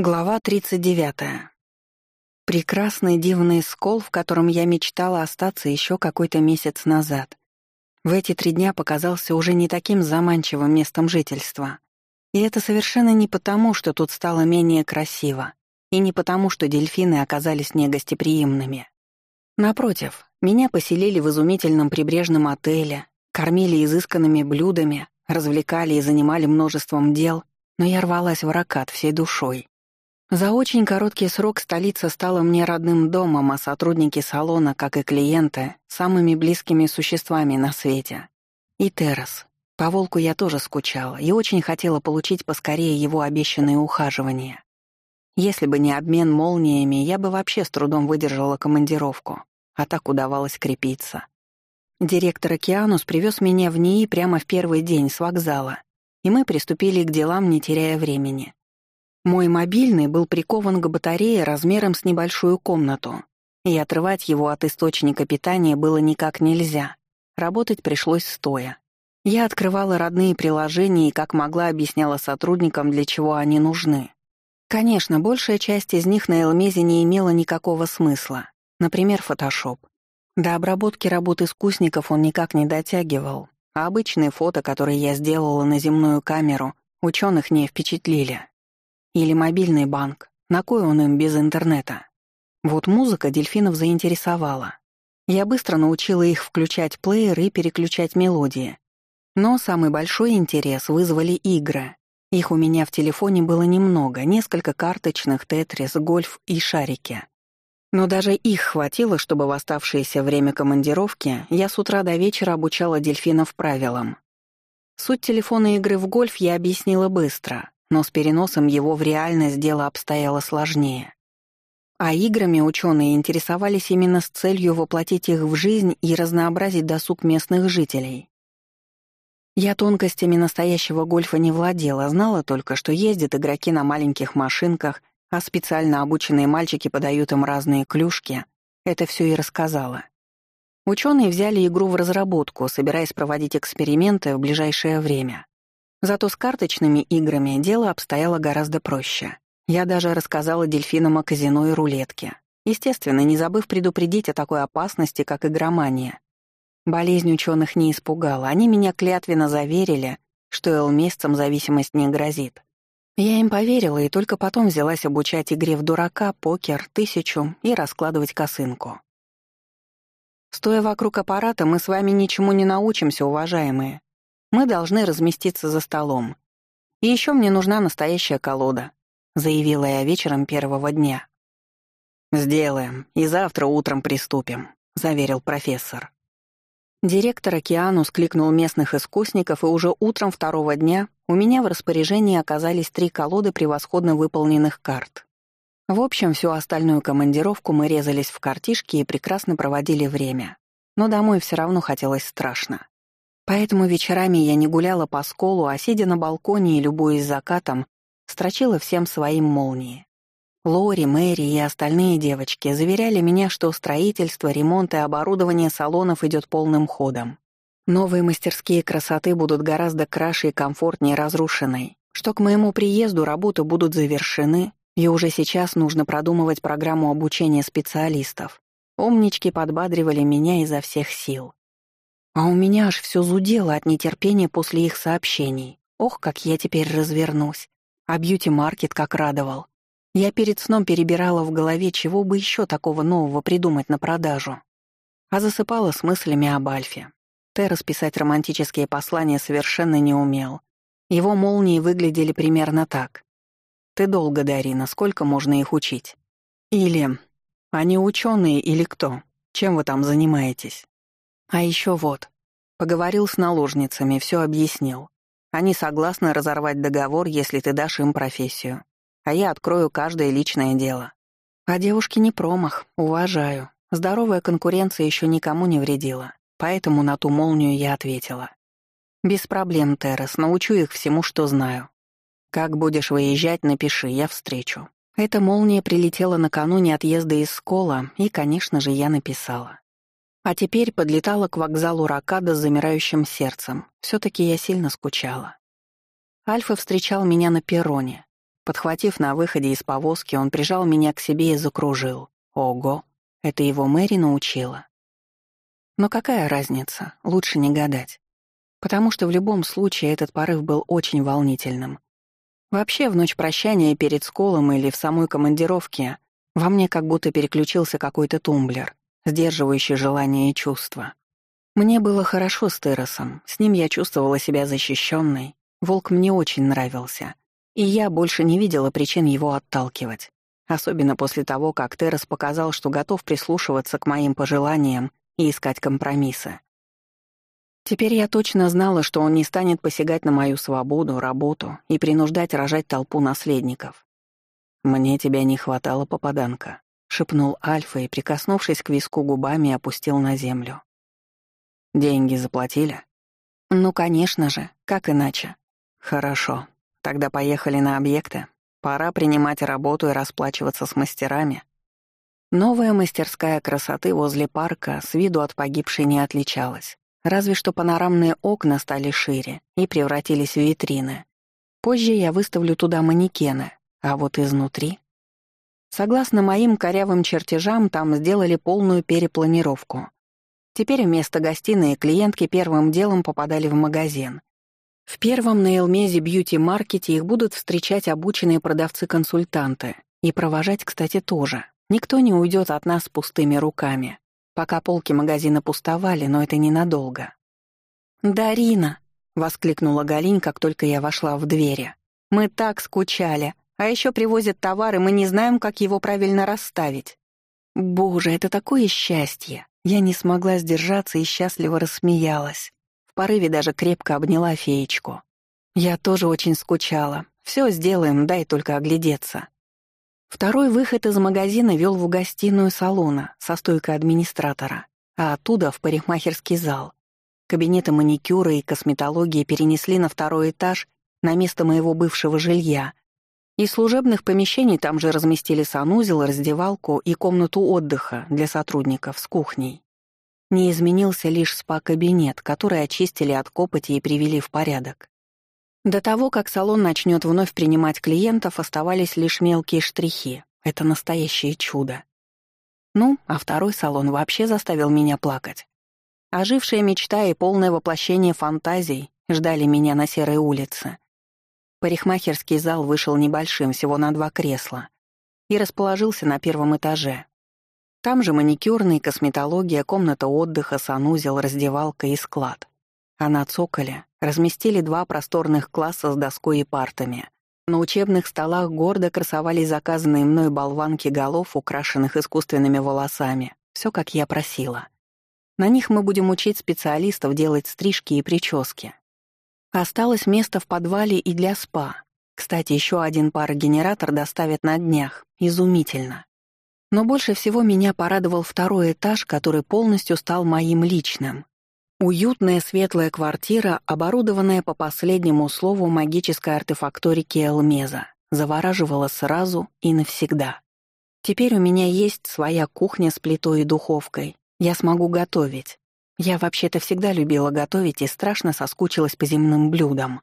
Глава 39. Прекрасный дивный скол, в котором я мечтала остаться еще какой-то месяц назад. В эти три дня показался уже не таким заманчивым местом жительства. И это совершенно не потому, что тут стало менее красиво, и не потому, что дельфины оказались негостеприимными. Напротив, меня поселили в изумительном прибрежном отеле, кормили изысканными блюдами, развлекали и занимали множеством дел, но я рвалась в ракат всей душой. За очень короткий срок столица стала мне родным домом, а сотрудники салона, как и клиенты, самыми близкими существами на свете. И Террас. По волку я тоже скучала и очень хотела получить поскорее его обещанное ухаживание. Если бы не обмен молниями, я бы вообще с трудом выдержала командировку, а так удавалось крепиться. Директор Океанус привез меня в НИИ прямо в первый день с вокзала, и мы приступили к делам, не теряя времени. Мой мобильный был прикован к батарее размером с небольшую комнату, и отрывать его от источника питания было никак нельзя. Работать пришлось стоя. Я открывала родные приложения и как могла объясняла сотрудникам, для чего они нужны. Конечно, большая часть из них на Элмезе не имела никакого смысла. Например, фотошоп. До обработки работ искусников он никак не дотягивал, а обычные фото, которые я сделала на земную камеру, ученых не впечатлили. Или мобильный банк. На кой он им без интернета? Вот музыка дельфинов заинтересовала. Я быстро научила их включать плеер и переключать мелодии. Но самый большой интерес вызвали игры. Их у меня в телефоне было немного, несколько карточных, тетрис, гольф и шарики. Но даже их хватило, чтобы в оставшееся время командировки я с утра до вечера обучала дельфинов правилам. Суть телефонной игры в гольф я объяснила быстро но с переносом его в реальность дело обстояло сложнее. А играми ученые интересовались именно с целью воплотить их в жизнь и разнообразить досуг местных жителей. Я тонкостями настоящего гольфа не владела, знала только, что ездят игроки на маленьких машинках, а специально обученные мальчики подают им разные клюшки. Это все и рассказала. Ученые взяли игру в разработку, собираясь проводить эксперименты в ближайшее время. Зато с карточными играми дело обстояло гораздо проще. Я даже рассказала дельфинам о казино и рулетке. Естественно, не забыв предупредить о такой опасности, как игромания. Болезнь ученых не испугала, они меня клятвенно заверили, что элмесцам зависимость не грозит. Я им поверила и только потом взялась обучать игре в дурака, покер, тысячу и раскладывать косынку. Стоя вокруг аппарата, мы с вами ничему не научимся, уважаемые, мы должны разместиться за столом. И еще мне нужна настоящая колода», — заявила я вечером первого дня. «Сделаем, и завтра утром приступим», — заверил профессор. Директор Океанус кликнул местных искусников, и уже утром второго дня у меня в распоряжении оказались три колоды превосходно выполненных карт. В общем, всю остальную командировку мы резались в картишки и прекрасно проводили время. Но домой все равно хотелось страшно. Поэтому вечерами я не гуляла по сколу, а сидя на балконе и любуясь закатом, строчила всем своим молнии. Лори, Мэри и остальные девочки заверяли меня, что строительство, ремонт и оборудование салонов идет полным ходом. Новые мастерские красоты будут гораздо краше и комфортнее разрушенной, что к моему приезду работы будут завершены, и уже сейчас нужно продумывать программу обучения специалистов. Умнички подбадривали меня изо всех сил. А у меня аж все зудело от нетерпения после их сообщений. Ох, как я теперь развернусь. А бьюти-маркет как радовал. Я перед сном перебирала в голове, чего бы еще такого нового придумать на продажу. А засыпала с мыслями об Альфе. Террас писать романтические послания совершенно не умел. Его молнии выглядели примерно так. «Ты долго, Дарина, сколько можно их учить?» Или «Они ученые или кто? Чем вы там занимаетесь?» А еще вот. Поговорил с наложницами, все объяснил. Они согласны разорвать договор, если ты дашь им профессию. А я открою каждое личное дело. А девушки не промах, уважаю. Здоровая конкуренция еще никому не вредила. Поэтому на ту молнию я ответила. «Без проблем, Террес, научу их всему, что знаю. Как будешь выезжать, напиши, я встречу». Эта молния прилетела накануне отъезда из Скола, и, конечно же, я написала. А теперь подлетала к вокзалу Ракада с замирающим сердцем. все таки я сильно скучала. Альфа встречал меня на перроне. Подхватив на выходе из повозки, он прижал меня к себе и закружил. Ого, это его Мэри научила. Но какая разница, лучше не гадать. Потому что в любом случае этот порыв был очень волнительным. Вообще, в ночь прощания перед сколом или в самой командировке во мне как будто переключился какой-то тумблер, сдерживающий желания и чувства. Мне было хорошо с Террасом, с ним я чувствовала себя защищенной. Волк мне очень нравился, и я больше не видела причин его отталкивать. Особенно после того, как Террас показал, что готов прислушиваться к моим пожеланиям и искать компромиссы. Теперь я точно знала, что он не станет посягать на мою свободу, работу и принуждать рожать толпу наследников. «Мне тебя не хватало, попаданка», — шепнул Альфа и, прикоснувшись к виску губами, опустил на землю. «Деньги заплатили?» «Ну, конечно же, как иначе?» «Хорошо. Тогда поехали на объекты. Пора принимать работу и расплачиваться с мастерами». Новая мастерская красоты возле парка с виду от погибшей не отличалась. Разве что панорамные окна стали шире и превратились в витрины. Позже я выставлю туда манекены, а вот изнутри... Согласно моим корявым чертежам, там сделали полную перепланировку. Теперь вместо гостиной клиентки первым делом попадали в магазин. В первом на Элмезе бьюти-маркете их будут встречать обученные продавцы-консультанты. И провожать, кстати, тоже. Никто не уйдет от нас с пустыми руками. Пока полки магазина пустовали, но это ненадолго. «Дарина!» — воскликнула Галинь, как только я вошла в двери. «Мы так скучали. А еще привозят товар, и мы не знаем, как его правильно расставить». «Боже, это такое счастье!» Я не смогла сдержаться и счастливо рассмеялась. В порыве даже крепко обняла феечку. «Я тоже очень скучала. Все сделаем, дай только оглядеться». Второй выход из магазина вел в гостиную салона со стойкой администратора, а оттуда в парикмахерский зал. Кабинеты маникюра и косметологии перенесли на второй этаж на место моего бывшего жилья. Из служебных помещений там же разместили санузел, раздевалку и комнату отдыха для сотрудников с кухней. Не изменился лишь спа-кабинет, который очистили от копоти и привели в порядок. До того, как салон начнет вновь принимать клиентов, оставались лишь мелкие штрихи. Это настоящее чудо. Ну, а второй салон вообще заставил меня плакать. Ожившая мечта и полное воплощение фантазий ждали меня на серой улице. Парикмахерский зал вышел небольшим, всего на два кресла, и расположился на первом этаже. Там же маникюрный, косметология, комната отдыха, санузел, раздевалка и склад. А на цоколе разместили два просторных класса с доской и партами. На учебных столах гордо красовались заказанные мной болванки голов, украшенных искусственными волосами. Все, как я просила. На них мы будем учить специалистов делать стрижки и прически. Осталось место в подвале и для спа. Кстати, еще один парогенератор доставят на днях. Изумительно. Но больше всего меня порадовал второй этаж, который полностью стал моим личным. Уютная светлая квартира, оборудованная по последнему слову магической артефакторики Элмеза, завораживала сразу и навсегда. Теперь у меня есть своя кухня с плитой и духовкой. Я смогу готовить. Я вообще-то всегда любила готовить и страшно соскучилась по земным блюдам.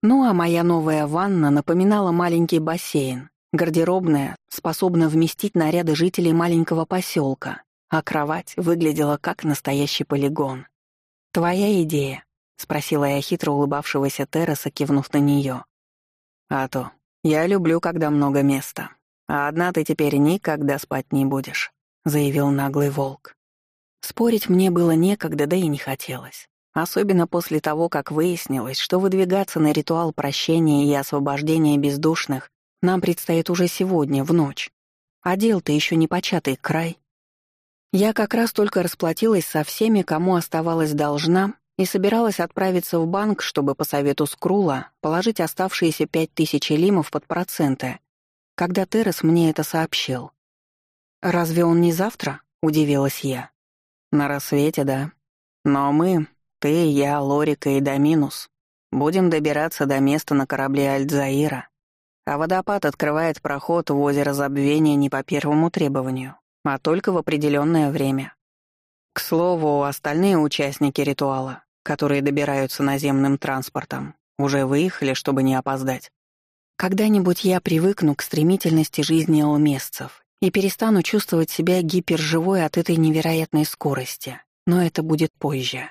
Ну а моя новая ванна напоминала маленький бассейн, гардеробная, способна вместить наряды жителей маленького поселка, а кровать выглядела как настоящий полигон. «Твоя идея?» — спросила я хитро улыбавшегося Терраса, кивнув на нее. «А то. Я люблю, когда много места. А одна ты теперь никогда спать не будешь», — заявил наглый волк. Спорить мне было некогда, да и не хотелось. Особенно после того, как выяснилось, что выдвигаться на ритуал прощения и освобождения бездушных нам предстоит уже сегодня, в ночь. А дел-то еще не початый край. Я как раз только расплатилась со всеми, кому оставалась должна, и собиралась отправиться в банк, чтобы по совету Скрула положить оставшиеся пять тысяч лимов под проценты, когда Террес мне это сообщил. «Разве он не завтра?» — удивилась я. «На рассвете, да. Но мы, ты, я, Лорика и Доминус, будем добираться до места на корабле Альтзаира, а водопад открывает проход в озеро Забвения не по первому требованию а только в определенное время. К слову, остальные участники ритуала, которые добираются наземным транспортом, уже выехали, чтобы не опоздать. Когда-нибудь я привыкну к стремительности жизни алмесцев и перестану чувствовать себя гиперживой от этой невероятной скорости, но это будет позже.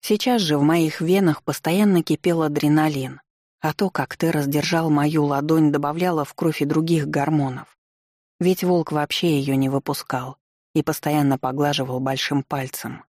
Сейчас же в моих венах постоянно кипел адреналин, а то, как ты раздержал мою ладонь, добавляло в кровь и других гормонов. Ведь волк вообще ее не выпускал и постоянно поглаживал большим пальцем.